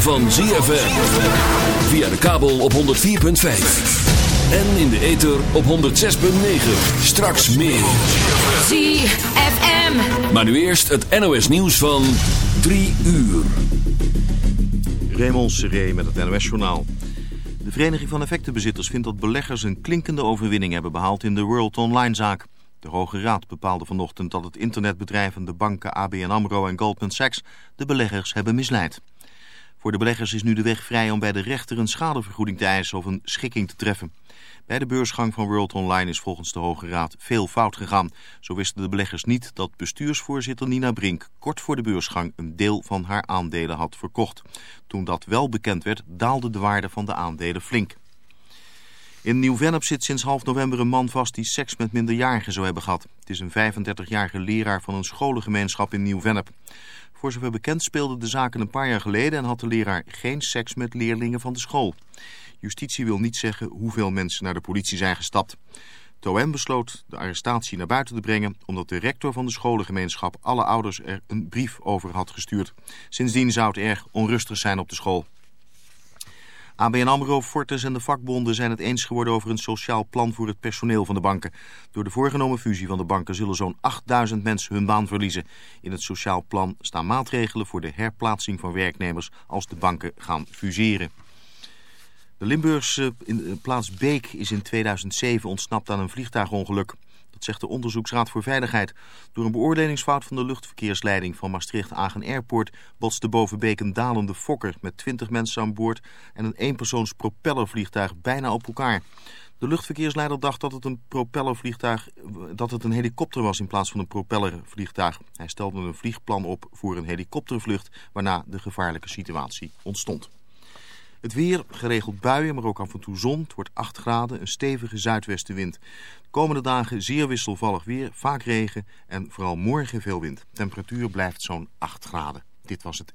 Van ZFM. Via de kabel op 104.5. En in de ether op 106.9. Straks meer. ZFM. Maar nu eerst het NOS nieuws van 3 uur. Raymond Seré met het NOS-journaal. De Vereniging van Effectenbezitters vindt dat beleggers een klinkende overwinning hebben behaald in de World Online-zaak. De Hoge Raad bepaalde vanochtend dat het internetbedrijf en de banken ABN AMRO en Goldman Sachs de beleggers hebben misleid. Voor de beleggers is nu de weg vrij om bij de rechter een schadevergoeding te eisen of een schikking te treffen. Bij de beursgang van World Online is volgens de Hoge Raad veel fout gegaan. Zo wisten de beleggers niet dat bestuursvoorzitter Nina Brink kort voor de beursgang een deel van haar aandelen had verkocht. Toen dat wel bekend werd, daalde de waarde van de aandelen flink. In Nieuw-Vennep zit sinds half november een man vast die seks met minderjarigen zou hebben gehad. Het is een 35-jarige leraar van een scholengemeenschap in Nieuw-Vennep. Voor zover bekend speelden de zaken een paar jaar geleden en had de leraar geen seks met leerlingen van de school. Justitie wil niet zeggen hoeveel mensen naar de politie zijn gestapt. TOM besloot de arrestatie naar buiten te brengen omdat de rector van de scholengemeenschap alle ouders er een brief over had gestuurd. Sindsdien zou het erg onrustig zijn op de school. ABN AMRO, Fortis en de vakbonden zijn het eens geworden over een sociaal plan voor het personeel van de banken. Door de voorgenomen fusie van de banken zullen zo'n 8000 mensen hun baan verliezen. In het sociaal plan staan maatregelen voor de herplaatsing van werknemers als de banken gaan fuseren. De Limburgse plaats Beek is in 2007 ontsnapt aan een vliegtuigongeluk. Zegt de Onderzoeksraad voor Veiligheid. Door een beoordelingsfout van de luchtverkeersleiding van Maastricht-Agen Airport botste boven Beek een dalende fokker met 20 mensen aan boord en een eenpersoons propellervliegtuig bijna op elkaar. De luchtverkeersleider dacht dat het een propellervliegtuig, dat het een helikopter was in plaats van een propellervliegtuig. Hij stelde een vliegplan op voor een helikoptervlucht, waarna de gevaarlijke situatie ontstond. Het weer, geregeld buien, maar ook af en toe zon. Het wordt 8 graden, een stevige zuidwestenwind. De komende dagen zeer wisselvallig weer, vaak regen en vooral morgen veel wind. Temperatuur blijft zo'n 8 graden. Dit was het...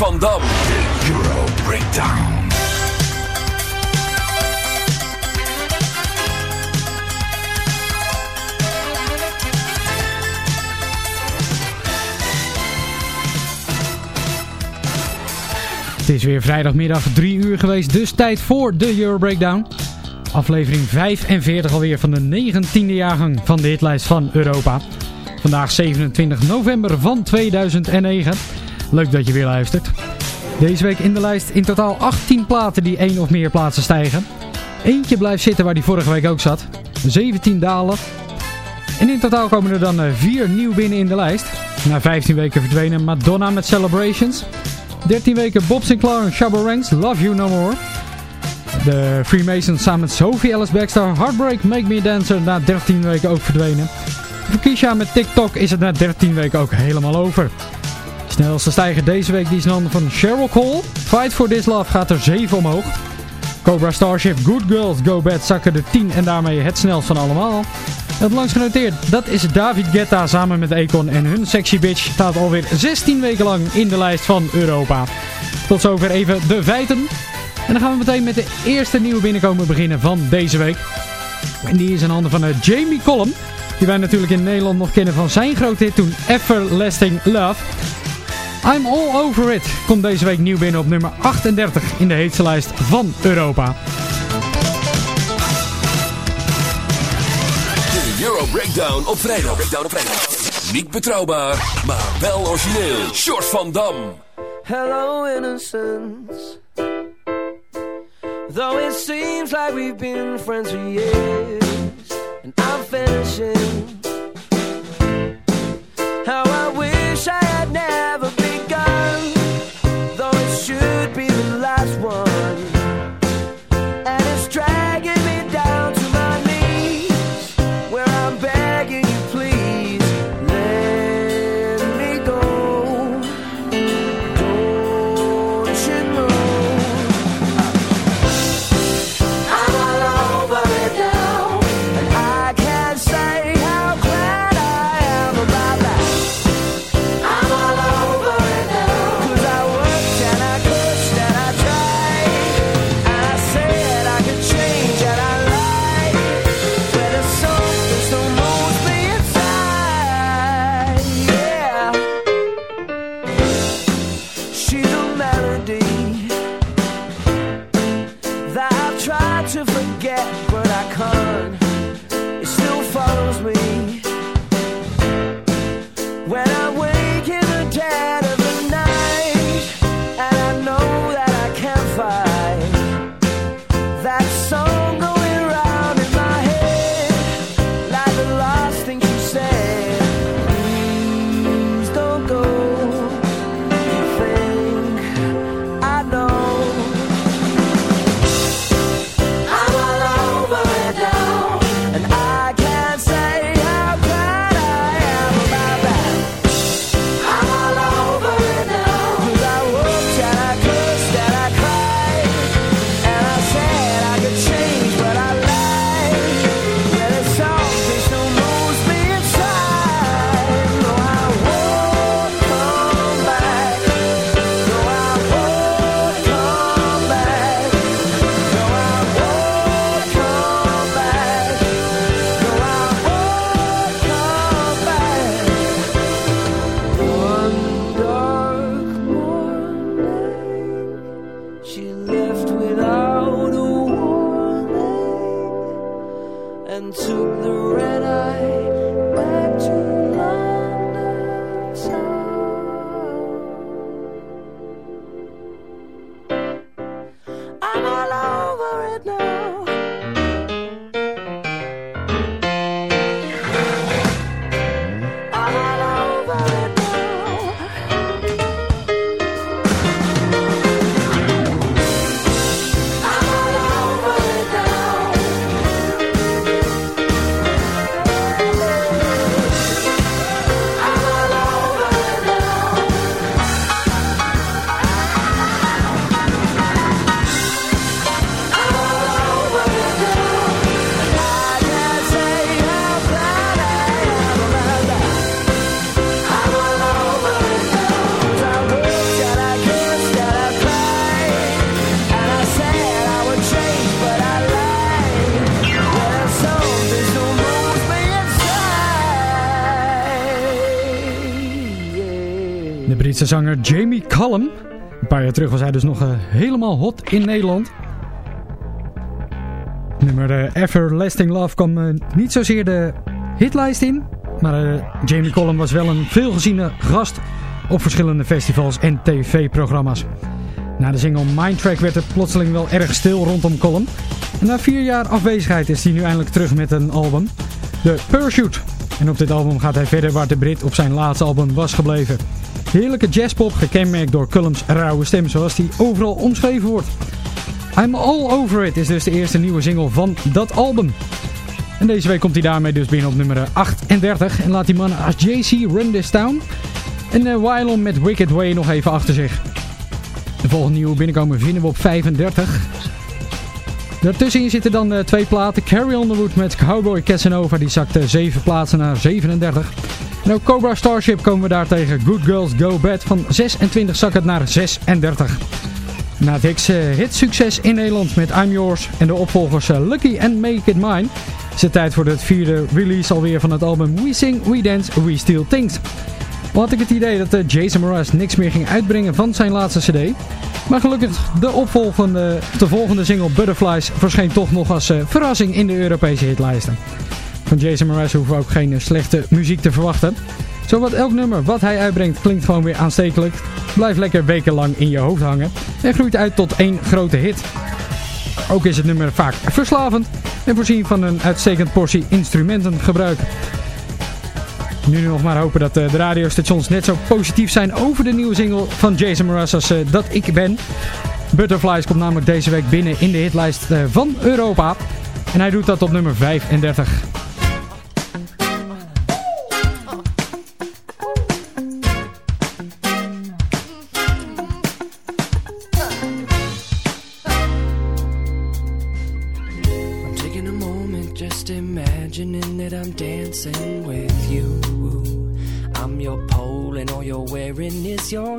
Van Dam. Euro Breakdown. Het is weer vrijdagmiddag 3 uur geweest, dus tijd voor de Euro Breakdown. Aflevering 45 alweer van de 19e jaargang van de hitlijst van Europa. Vandaag 27 november van 2009. Leuk dat je weer luistert. Deze week in de lijst in totaal 18 platen die één of meer plaatsen stijgen. Eentje blijft zitten waar die vorige week ook zat. 17 dalen. En in totaal komen er dan 4 nieuw binnen in de lijst. Na 15 weken verdwenen Madonna met Celebrations. 13 weken Bob Sinclair en Shabba Ranks, Love You No More. De Freemasons samen met Sophie Ellis Baxter, Heartbreak, Make Me Dancer, na 13 weken ook verdwenen. Voor Kisha met TikTok is het na 13 weken ook helemaal over. Snelste stijger deze week die is in handen van Cheryl Cole. Fight for This Love gaat er 7 omhoog. Cobra Starship Good Girls Go Bad zakken de 10 en daarmee het snelst van allemaal. Het langst genoteerd, dat is David Guetta samen met Econ en hun Sexy Bitch staat alweer 16 weken lang in de lijst van Europa. Tot zover even de feiten. En dan gaan we meteen met de eerste nieuwe binnenkomen beginnen van deze week. En die is in handen van uh, Jamie Collum. Die wij natuurlijk in Nederland nog kennen van zijn grote hit toen Everlasting Love. I'm All Over It komt deze week nieuw binnen op nummer 38 in de heetste lijst van Europa. De Euro Breakdown op vrijdag. Breakdown op vrijdag. Niet betrouwbaar, maar wel origineel. Short van Dam. Hello, innocence. Though it seems like we've been friends for years, and I'm finishing. How I wish I had never Britse zanger Jamie Cullum. Een paar jaar terug was hij dus nog eh, helemaal hot in Nederland. Nummer eh, Everlasting Love kwam eh, niet zozeer de hitlijst in. Maar Jamie Cullum was wel een veelgeziene gast op verschillende festivals en tv-programma's. Na de single Mindtrack werd het plotseling wel erg stil rondom Cullum. En na vier jaar afwezigheid is hij nu eindelijk terug met een album. De Parachute. En op dit album gaat hij verder waar de Brit op zijn laatste album was gebleven. Heerlijke jazzpop, gekenmerkt door Cullum's rauwe stem zoals die overal omschreven wordt. I'm All Over It is dus de eerste nieuwe single van dat album. En deze week komt hij daarmee dus binnen op nummer 38 en laat die man als JC Run This Town en uh, Wylon met Wicked Way nog even achter zich. De volgende nieuwe binnenkomen vinden we op 35. Daartussenin zitten dan uh, twee platen. Carrie on the Wood met Cowboy Casanova, die zakt uh, 7 plaatsen naar 37. Ook Cobra Starship komen we daar tegen. Good Girls Go Bad van 26 zakt het naar 36. Na het Hicks uh, hitsucces in Nederland met I'm Yours en de opvolgers Lucky and Make It Mine... is het tijd voor de vierde release alweer van het album We Sing, We Dance, We Steal Things... Al had ik het idee dat uh, Jason Mraz niks meer ging uitbrengen van zijn laatste cd. Maar gelukkig, de opvolgende, de volgende single Butterflies verscheen toch nog als verrassing in de Europese hitlijsten. Van Jason Mraz hoeven we ook geen uh, slechte muziek te verwachten. Zowat elk nummer wat hij uitbrengt klinkt gewoon weer aanstekelijk, blijft lekker wekenlang in je hoofd hangen en groeit uit tot één grote hit. Ook is het nummer vaak verslavend en voorzien van een uitstekend portie instrumentengebruik. Nu nog maar hopen dat de radiostations net zo positief zijn over de nieuwe single van Jason Mraz als dat ik ben. Butterflies komt namelijk deze week binnen in de hitlijst van Europa. En hij doet dat op nummer 35.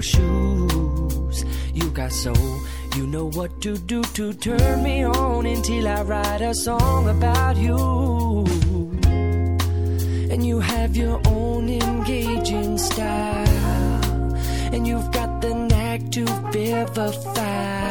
Shoes. You got soul, you know what to do to turn me on until I write a song about you. And you have your own engaging style, and you've got the knack to vivify.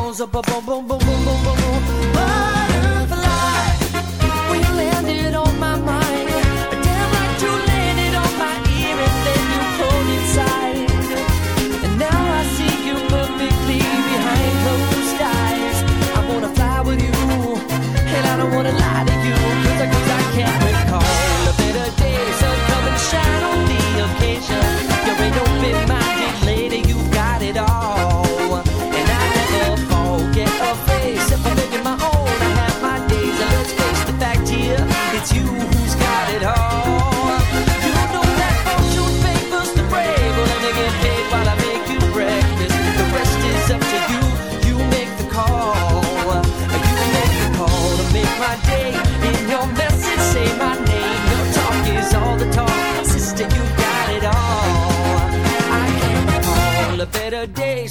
Zabba-dabba, ba-dabba-dum, zup, ba-ba, dabba-dabba-dum, zup, ba-ba-ba, zup-ba-bum-bum-bum-bum-bum-bum. Butterfly, when you landed on my mind, damn like you landed on my ear and then you pulled inside. And now I see you perfectly behind closed eyes. I wanna fly with you, and I don't wanna lie to you, 'cause I, 'cause I can't recall a better day. So come and shine on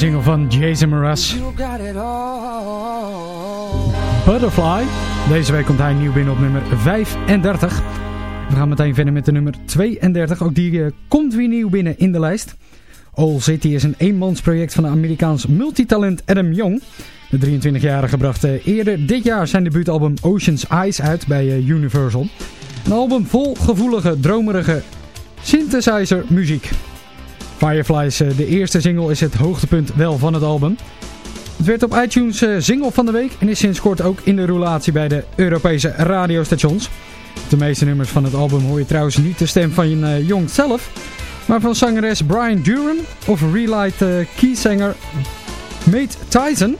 single van Jason Mraz. Butterfly. Deze week komt hij nieuw binnen op nummer 35. We gaan meteen verder met de nummer 32. Ook die eh, komt weer nieuw binnen in de lijst. All City is een eenmansproject van de Amerikaans multitalent Adam Young. De 23-jarige bracht eh, eerder dit jaar zijn debuutalbum Ocean's Eyes uit bij eh, Universal. Een album vol gevoelige, dromerige synthesizer muziek. Fireflies, eh, de eerste single, is het hoogtepunt wel van het album. Het werd op iTunes eh, single van de week en is sinds kort ook in de roulatie bij de Europese radiostations. De meeste nummers van het album hoor je trouwens niet de stem van uh, Young zelf, maar van zangeres Brian Duran of Relight keyzanger Mate Tyson.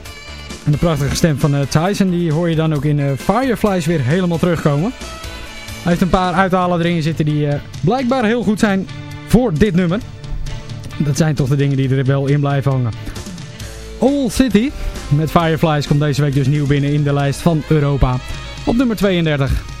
En de prachtige stem van Tyson die hoor je dan ook in Fireflies weer helemaal terugkomen. Hij heeft een paar uithalen erin zitten die blijkbaar heel goed zijn voor dit nummer. Dat zijn toch de dingen die er wel in blijven hangen. All City met Fireflies komt deze week dus nieuw binnen in de lijst van Europa. Op nummer 32.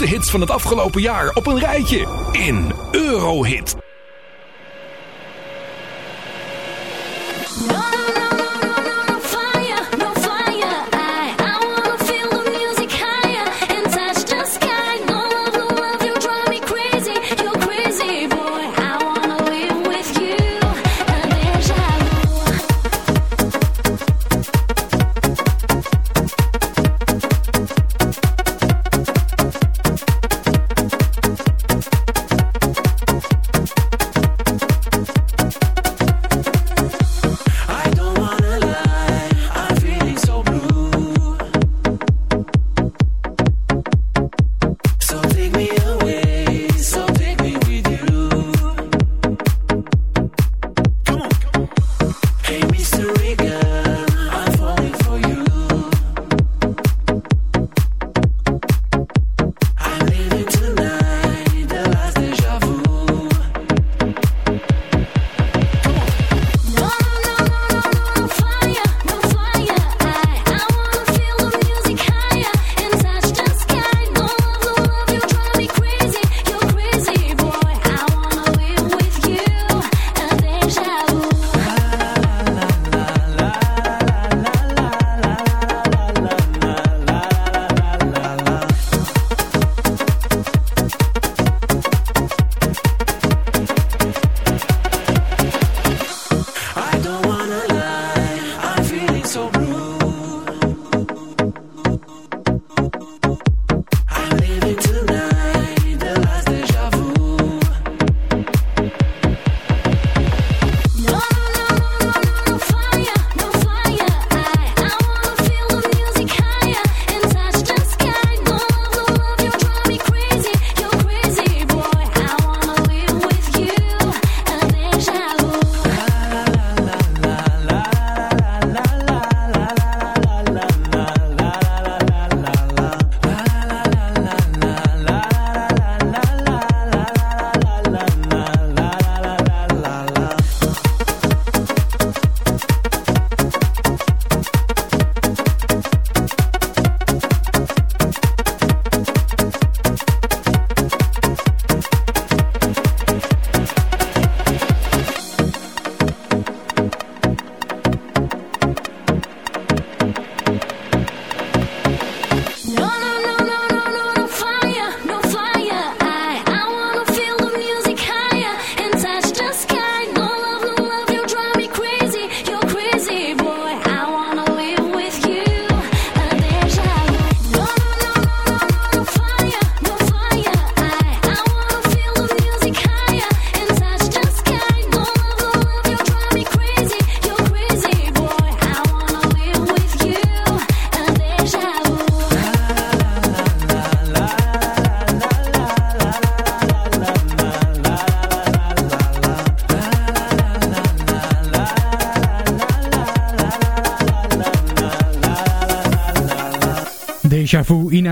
grootste hits van het afgelopen jaar op een rijtje in Eurohit. Take me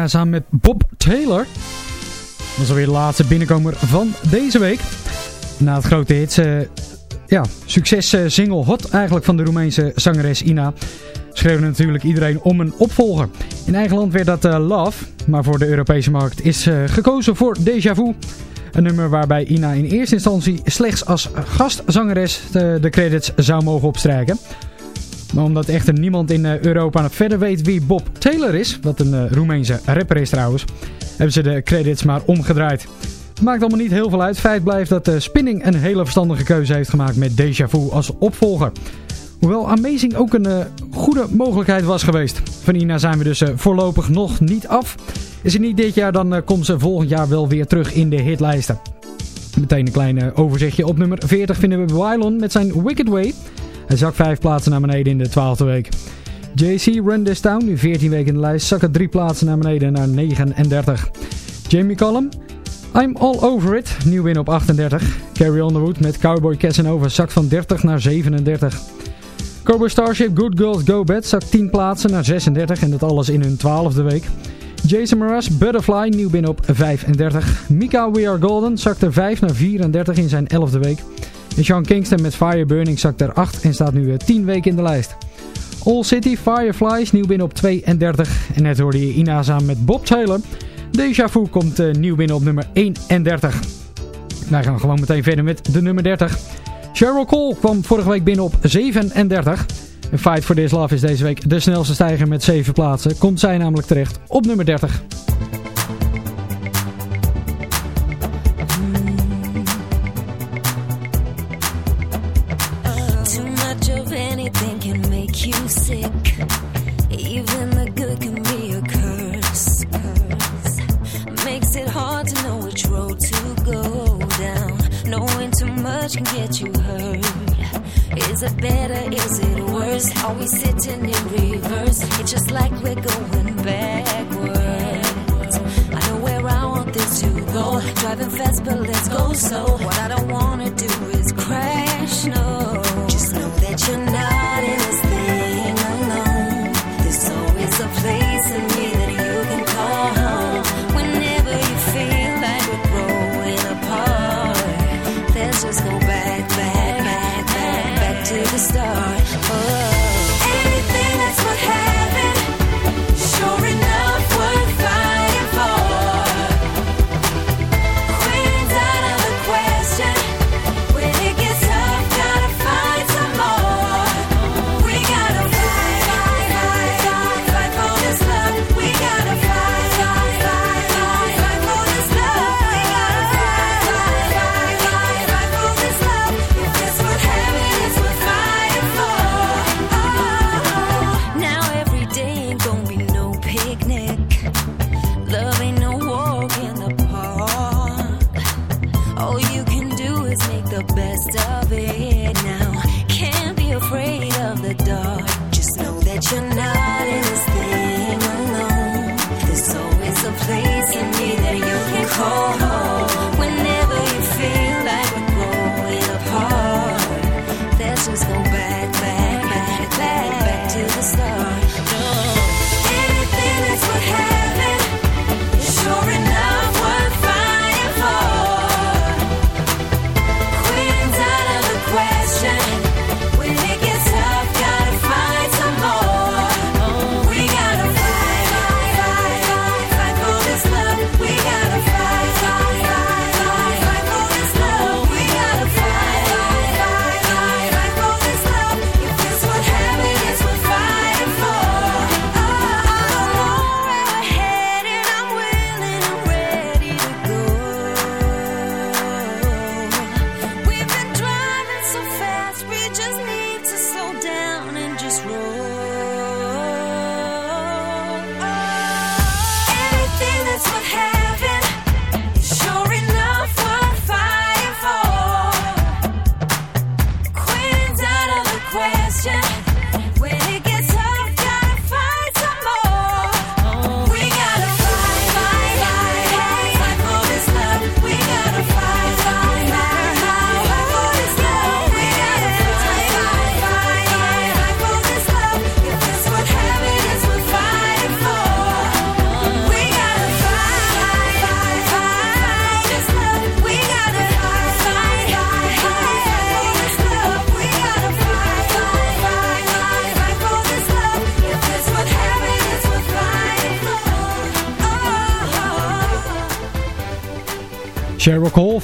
Ina samen met Bob Taylor. Dat is alweer de laatste binnenkomer van deze week. Na het grote hits, eh, ja, succes eh, single hot eigenlijk van de Roemeense zangeres Ina. Schreeuwde natuurlijk iedereen om een opvolger. In eigen land werd dat eh, Love, maar voor de Europese markt is gekozen voor Deja Vu. Een nummer waarbij Ina in eerste instantie slechts als gastzangeres de, de credits zou mogen opstrijken. Maar omdat echter niemand in eh, Europa verder weet wie Bob Taylor is, wat een eh, Roemeense rapper is trouwens, hebben ze de credits maar omgedraaid. Maakt allemaal niet heel veel uit. Feit blijft dat de Spinning een hele verstandige keuze heeft gemaakt met Deja Vu als opvolger. Hoewel Amazing ook een eh, goede mogelijkheid was geweest. Van Ina zijn we dus eh, voorlopig nog niet af. Is het niet dit jaar, dan eh, komt ze volgend jaar wel weer terug in de hitlijsten. Meteen een klein eh, overzichtje. Op nummer 40 vinden we Wylon met zijn Wicked Way. Hij zakt 5 plaatsen naar beneden in de 12e week. JC Run This Town, nu 14 weken in de lijst, zakken 3 plaatsen naar beneden naar 39. Jamie Cullum, I'm All Over It, nieuw win op 38. Carrie Underwood met Cowboy Casanova zakt van 30 naar 37. Cowboy Starship Good Girls Go Bad zakt 10 plaatsen naar 36 en dat alles in hun 12e week. Jason Mraz, Butterfly, nieuw binnen op 35. Mika We Are Golden zakt er 5 naar 34 in zijn 11e week. En Sean Kingston met Fire Burning zakt er 8 en staat nu 10 weken in de lijst. All City Fireflies nieuw binnen op 32. En net hoorde je Ina met Bob Taylor. Deja Vu komt uh, nieuw binnen op nummer 31. Wij gaan gewoon meteen verder met de nummer 30. Cheryl Cole kwam vorige week binnen op 37. En Fight for This Love is deze week de snelste stijger met 7 plaatsen. Komt zij namelijk terecht op nummer 30. Sitting in reverse? It's just like we're going backwards. I know where I want this to go. Driving fast, but let's go slow. What I don't wanna do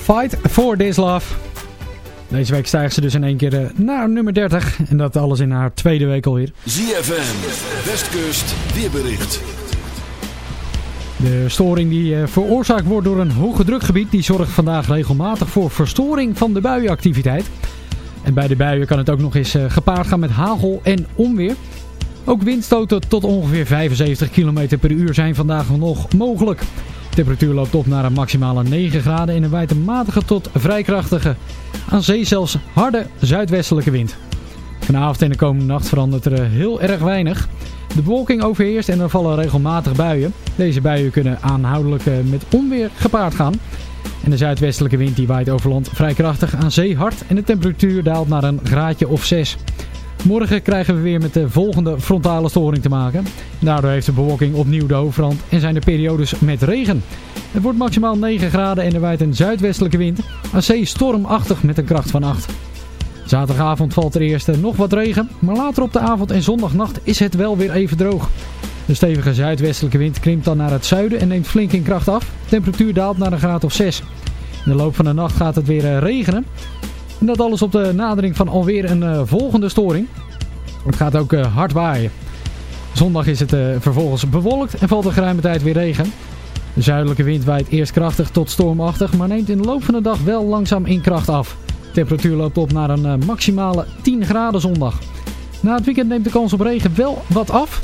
Fight for This Love. Deze week stijgt ze dus in één keer eh, naar nummer 30. En dat alles in haar tweede week alweer. ZFM, Westkust, weerbericht. De storing die eh, veroorzaakt wordt door een hoge drukgebied... die zorgt vandaag regelmatig voor verstoring van de buienactiviteit. En bij de buien kan het ook nog eens eh, gepaard gaan met hagel en onweer. Ook windstoten tot ongeveer 75 km per uur zijn vandaag nog mogelijk. De temperatuur loopt op naar een maximale 9 graden in een wijd een matige tot vrij krachtige, aan zee zelfs harde zuidwestelijke wind. Vanavond en de komende nacht verandert er eh, heel erg weinig. De bewolking overheerst en er vallen regelmatig buien. Deze buien kunnen aanhoudelijk eh, met onweer gepaard gaan. En de zuidwestelijke wind die waait over land vrij krachtig aan zee hard en de temperatuur daalt naar een graadje of 6. Morgen krijgen we weer met de volgende frontale storing te maken. Daardoor heeft de bewolking opnieuw de hoofdrand en zijn er periodes met regen. Het wordt maximaal 9 graden en er waait een zuidwestelijke wind. Zee stormachtig met een kracht van 8. Zaterdagavond valt er eerst eh, nog wat regen, maar later op de avond en zondagnacht is het wel weer even droog. De stevige zuidwestelijke wind krimpt dan naar het zuiden en neemt flink in kracht af. De temperatuur daalt naar een graad of 6. In de loop van de nacht gaat het weer eh, regenen. En dat alles op de nadering van alweer een uh, volgende storing. Het gaat ook uh, hard waaien. Zondag is het uh, vervolgens bewolkt en valt er geruime tijd weer regen. De zuidelijke wind waait eerst krachtig tot stormachtig, maar neemt in de loop van de dag wel langzaam in kracht af. De temperatuur loopt op naar een maximale 10 graden zondag. Na het weekend neemt de kans op regen wel wat af.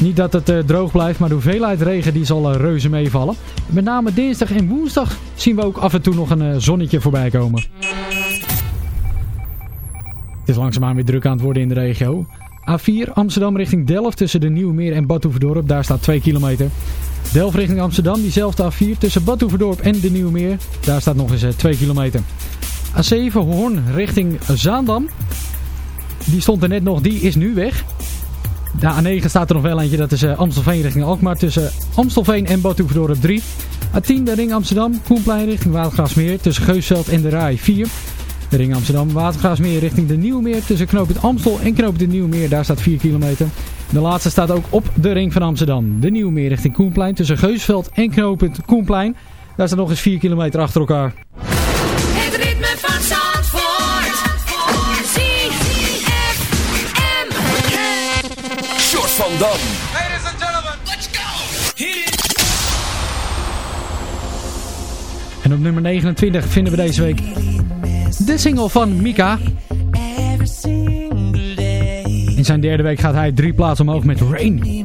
Niet dat het droog blijft, maar de hoeveelheid regen die zal reuze meevallen. Met name dinsdag en woensdag zien we ook af en toe nog een zonnetje voorbij komen. Het is langzaamaan weer druk aan het worden in de regio. A4 Amsterdam richting Delft tussen de Nieuwmeer en Badhoevedorp. Daar staat 2 kilometer. Delft richting Amsterdam, diezelfde A4 tussen Badhoevedorp en de Nieuwmeer. Daar staat nog eens 2 kilometer. A7 Hoorn richting Zaandam. Die stond er net nog, die is nu weg. De A9 staat er nog wel eentje, dat is uh, Amstelveen richting Alkmaar tussen Amstelveen en Badhoevedorp 3. A10 de ring Amsterdam, Koenplein richting Watergraafsmeer tussen Geusveld en de Rai 4. De ring Amsterdam, Watergraafsmeer richting de Nieuwmeer tussen Knoopend Amstel en Knoopend de Nieuwmeer, daar staat 4 kilometer. De laatste staat ook op de ring van Amsterdam. De Nieuwmeer richting Koenplein tussen Geusveld en Knoopend Koenplein. Daar staat nog eens 4 kilometer achter elkaar. Het ritme van Zandvoort. ZFM. Short van Dam. Ladies and gentlemen, let's go. Hit it. En op nummer 29 vinden we deze week de single van Mika. In zijn derde week gaat hij drie plaatsen omhoog met Rain.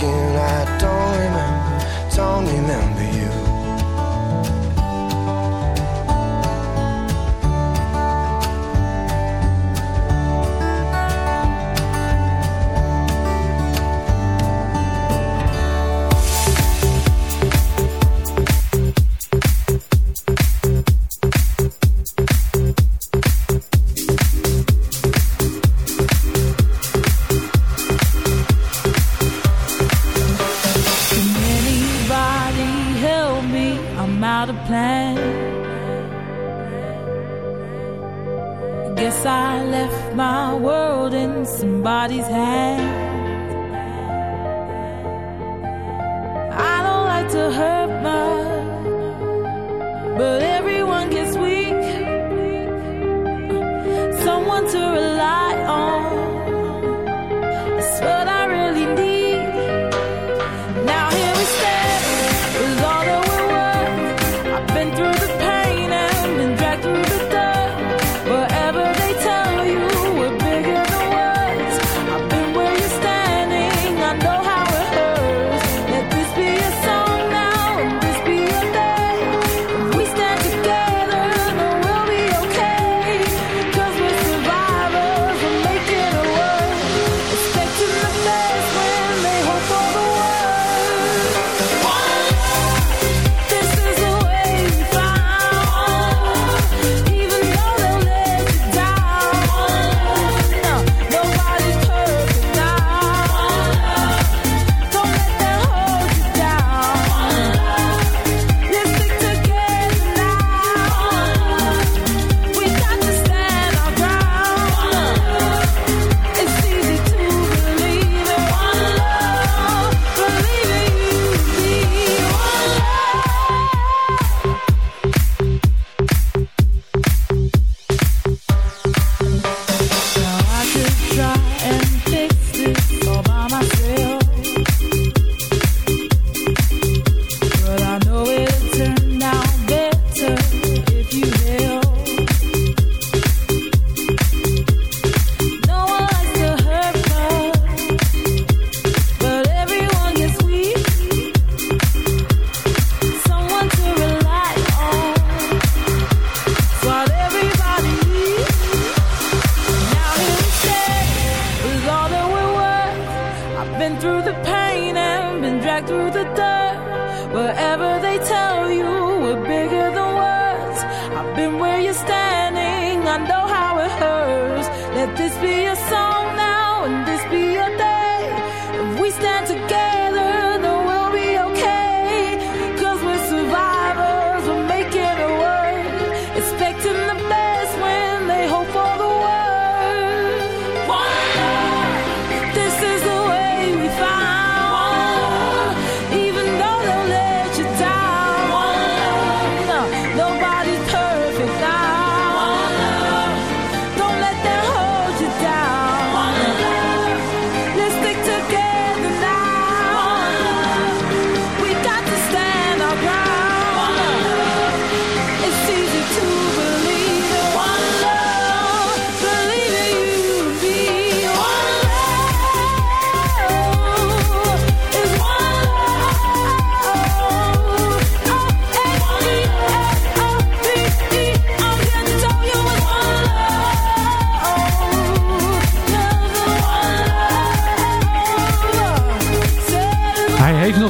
again, I don't remember.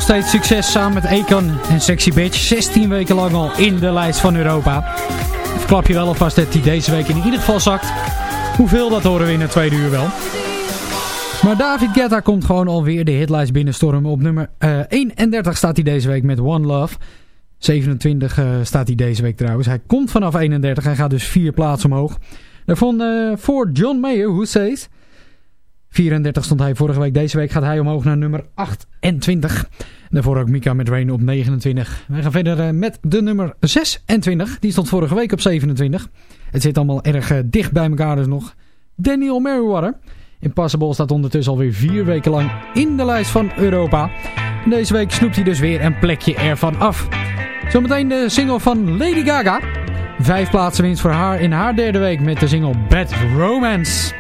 Nog steeds succes samen met Akon en Sexy Bitch. 16 weken lang al in de lijst van Europa. Verklap je wel alvast dat hij deze week in ieder geval zakt. Hoeveel, dat horen we in het tweede uur wel. Maar David Guetta komt gewoon alweer de hitlijst binnenstormen. Op nummer eh, 31 staat hij deze week met One Love. 27 eh, staat hij deze week trouwens. Hij komt vanaf 31 en gaat dus vier plaatsen omhoog. Daarvan eh, voor John Mayer, Who Says... 34 stond hij vorige week. Deze week gaat hij omhoog naar nummer 28. Daarvoor ook Mika met Rain op 29. We gaan verder eh, met de nummer 26. Die stond vorige week op 27. Het zit allemaal erg eh, dicht bij elkaar dus nog. Daniel Merriweather. Impossible staat ondertussen alweer vier weken lang in de lijst van Europa. Deze week snoept hij dus weer een plekje ervan af. Zometeen de single van Lady Gaga. Vijf plaatsen winst voor haar in haar derde week met de single Bad Romance.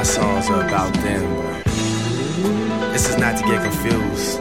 My songs are about them. But this is not to get confused.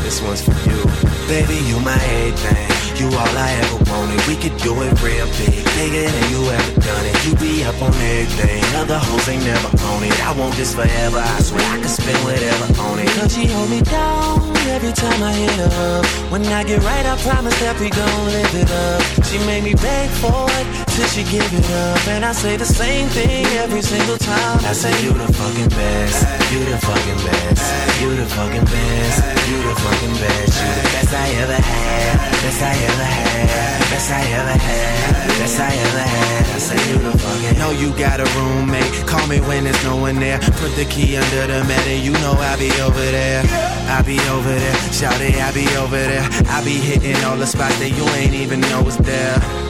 This one's for you. Baby, you my everything. You all I ever wanted. We could do it real big. Bigger than you ever done it. You be up on everything. Other hoes ain't never on it. I want this forever. I swear I could spend whatever on it. Cause she hold me down every time I hit up. When I get right, I promise that we gon' live it up. She made me beg for it till she give it up. And I say the same thing every single time. I say you the fucking best. You the fucking best. You the fucking best. You the fucking best. You the best I ever had. Best I ever had. Best I ever had. Best I ever had. I say you the fucking. Know you got a roommate. Call me when there's no one there. Put the key under the mat and you know I'll be over there. I be over there. Shout it, I be over there. I be hitting all the spots that you ain't even know was there.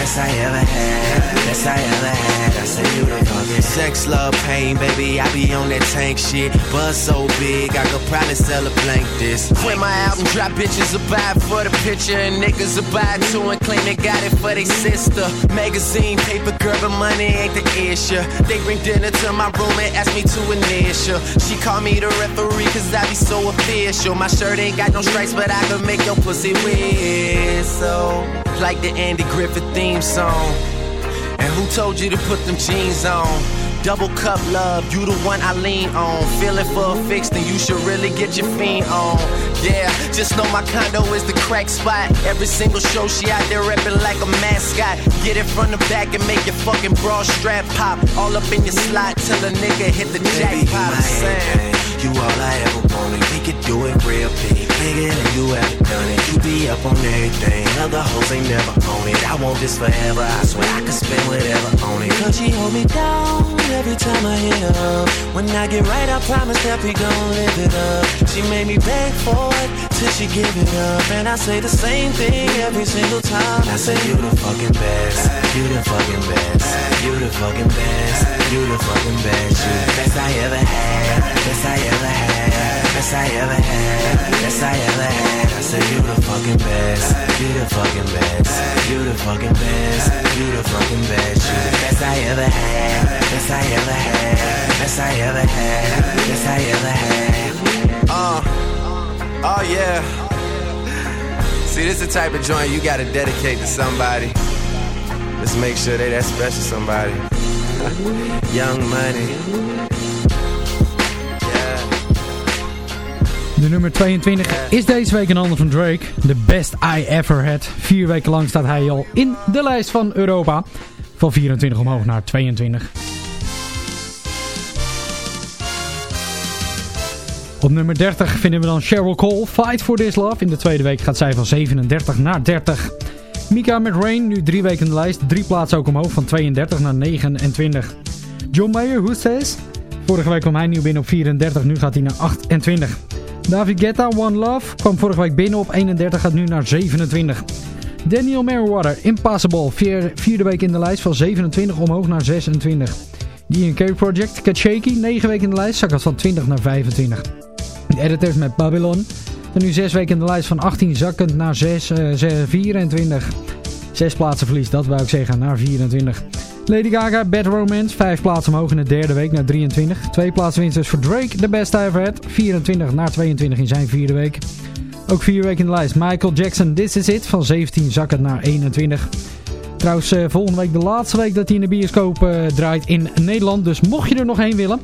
Best I ever had. Best I ever had. I say you the fucking sex, love, pain, baby. I be on that tank shit. Buzz so big, I could probably sell a blank this. When my album drop, bitches will buy for the picture, and niggas will buy too and claim they got it for their sister. Magazine, paper, girl, but money ain't the issue. They bring dinner to my room and ask me to initial. She call me the referee, cause I be so official. My shirt ain't got no stripes, but I can make your pussy whistle. Like the Andy Griffith theme song. And who told you to put them jeans on? Double cup love, you the one I lean on. Feeling for a fix, then you should really get your fiend on. Yeah, just know my condo is the crack spot. Every single show she out there reppin' like a mascot. Get it from the back and make your fucking bra strap pop. All up in your slot till a nigga hit the jackpot. I'm saying. You all I ever wanted, we could do it real big. Bigger than you ever done it. You be up on everything, other hoes ain't never on it. I want this forever, I swear I could spend whatever on it. Cause she hold me down every time I hit up. When I get right, I promise that we gon' live it up. She made me beg for it till she give it up. And I say the same thing every single time. I say you the fucking best, you the fucking best, you the fucking best, you the fucking best, you the best I ever had, best I ever had, best I ever had, best I ever had. I say you the fucking best, you the fucking best, you the fucking best, you the fucking best, you the best I ever had, best I ever had, best I ever had, best I ever had. Uh, oh yeah. See, this is the type of joint you gotta dedicate to somebody. Let's make sure they that special somebody. Young money. De nummer 22 is deze week een ander van Drake. The best I ever had. Vier weken lang staat hij al in de lijst van Europa. Van 24 omhoog naar 22. Op nummer 30 vinden we dan Cheryl Cole, Fight for This Love. In de tweede week gaat zij van 37 naar 30. Mika met Rain, nu drie weken in de lijst. Drie plaatsen ook omhoog, van 32 naar 29. John Mayer, Who Says? Vorige week kwam hij nieuw binnen op 34, nu gaat hij naar 28. David Guetta, One Love, kwam vorige week binnen op 31, gaat nu naar 27. Daniel Merriweather, Impossible, vier, vierde week in de lijst, van 27 omhoog naar 26. The Ian Project, Cat Shaky, 9 weken in de lijst, zakt van 20 naar 25. De editors met Babylon, nu 6 weken in de lijst, van 18 zakkend naar 6, eh, 24. 6 plaatsen verlies, dat wou ik zeggen, naar 24. Lady Gaga, Bad Romance, 5 plaatsen omhoog in de derde week naar 23. 2 plaatsen winst dus voor Drake, The Best I Ever Had, 24 naar 22 in zijn vierde week. Ook vier weken in de lijst. Michael Jackson, This Is It. Van 17 zak het naar 21. Trouwens, eh, volgende week de laatste week dat hij in de bioscoop eh, draait in Nederland. Dus mocht je er nog heen willen,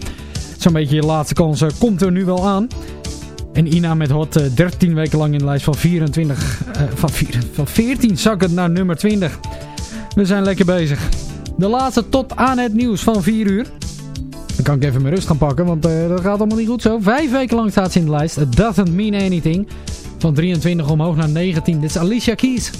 zo'n beetje je laatste kans eh, komt er nu wel aan. En Ina met Hot eh, 13 weken lang in de lijst van 24, eh, van, van 14 zak het naar nummer 20. We zijn lekker bezig. De laatste tot aan het nieuws van 4 uur. Dan kan ik even mijn rust gaan pakken, want eh, dat gaat allemaal niet goed zo. Vijf weken lang staat ze in de lijst. It doesn't mean anything. Van 23 omhoog naar 19. Dit is Alicia Keys.